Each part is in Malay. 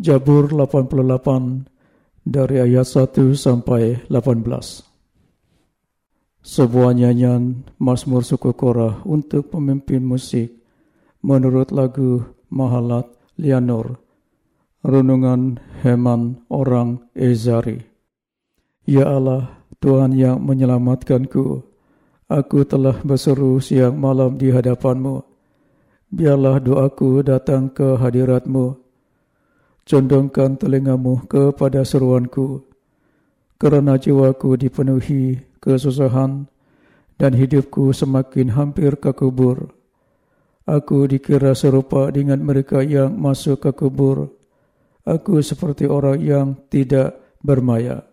Jabur 88 dari ayat 1 sampai 18. Sebuah nyanyian Mazmur suku Korah untuk pemimpin musik menurut lagu Mahalat Lianor. Renungan Heman orang Ezari. Ya Allah, Tuhan yang menyelamatkanku, aku telah berseru siang malam di hadapanmu. Biarlah doaku datang ke hadiratmu condongkan telingamu kepada seruanku, kerana jiwaku dipenuhi kesusahan dan hidupku semakin hampir ke kubur. Aku dikira serupa dengan mereka yang masuk ke kubur. Aku seperti orang yang tidak bermaya.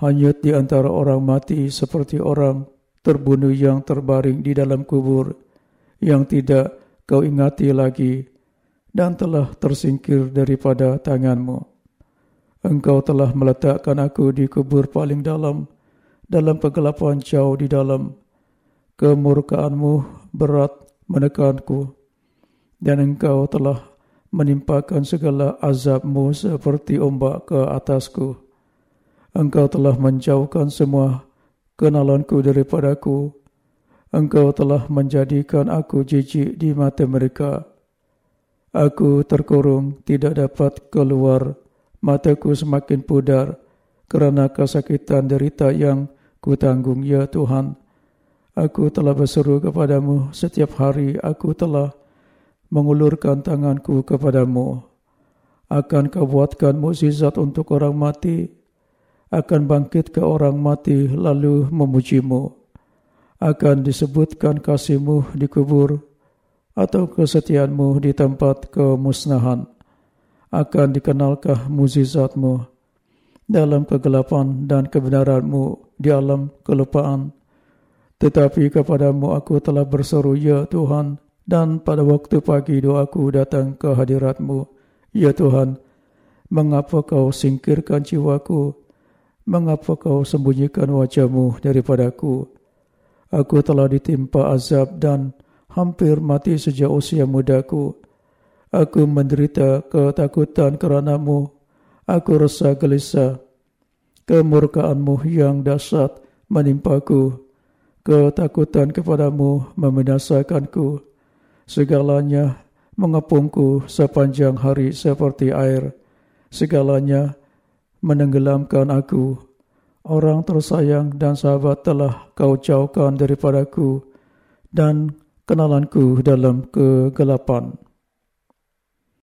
Hanyut di antara orang mati seperti orang terbunuh yang terbaring di dalam kubur yang tidak kau ingati lagi dan telah tersingkir daripada tanganmu. Engkau telah meletakkan aku di kubur paling dalam, dalam kegelapan jauh di dalam. Kemurkaanmu berat menekanku, dan engkau telah menimpakan segala azabmu seperti ombak ke atasku. Engkau telah menjauhkan semua kenalanku daripadaku. Engkau telah menjadikan aku jijik di mata mereka. Aku terkurung, tidak dapat keluar. Mataku semakin pudar kerana kesakitan derita yang kutanggung, ya Tuhan. Aku telah berseru kepadamu setiap hari. Aku telah mengulurkan tanganku kepadamu. Akan kau buatkan mukjizat untuk orang mati. Akan bangkit ke orang mati lalu memujimu. Akan disebutkan kasihmu di kubur atau kesetiaanmu di tempat kemusnahan. Akan dikenalkah muzizatmu dalam kegelapan dan kebenaranmu di alam kelupaan? Tetapi kepadamu aku telah berseru ya Tuhan dan pada waktu pagi doaku datang ke hadiratmu. Ya Tuhan mengapa kau singkirkan jiwaku? Mengapa kau sembunyikan wajahmu daripadaku? Aku telah ditimpa azab dan hampir mati sejak usia mudaku. Aku menderita ketakutan keranamu. Aku rasa gelisah. Kemurkaanmu yang dasar menimpaku. Ketakutan kepadamu membinasakanku. Segalanya mengepungku sepanjang hari seperti air. Segalanya menenggelamkan aku. Orang tersayang dan sahabat telah kau jauhkan daripadaku dan kenalanku dalam kegelapan.